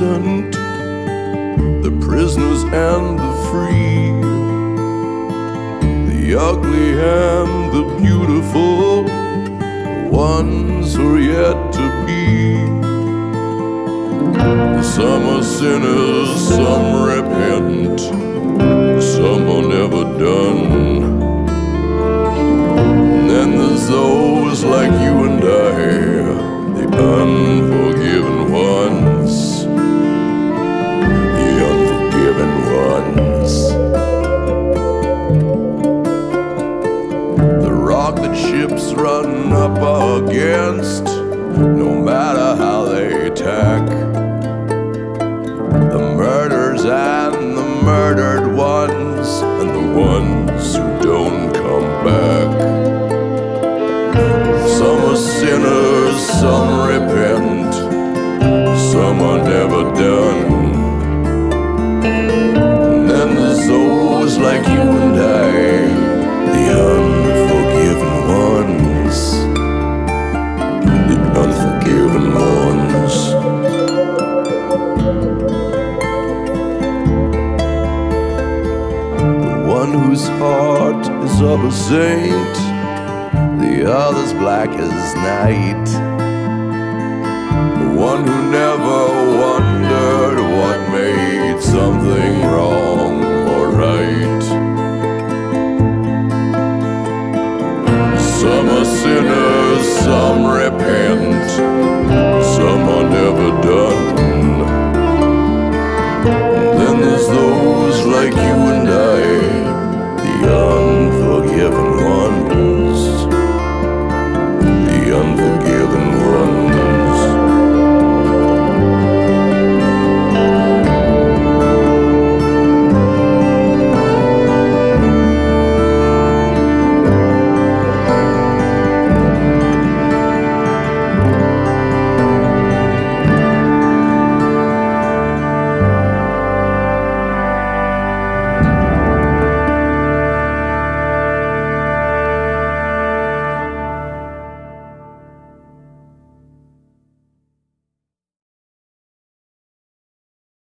innocent, the prisoners and the free, the ugly and the beautiful, the ones who are yet to be. Some are sinners, some rock that ships run up against, no matter how they attack. The murders and the murdered ones, and the ones who don't come back. Some are sinners, some repent, some are never done. One whose heart is of a saint, the other's black as night. The one who never wondered what made something wrong or right. Some are sinners, some repent,